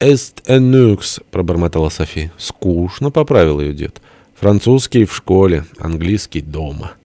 «Эст энюкс», — пробормотала Софи. «Скучно», — поправил ее дед. «Французский в школе, английский дома».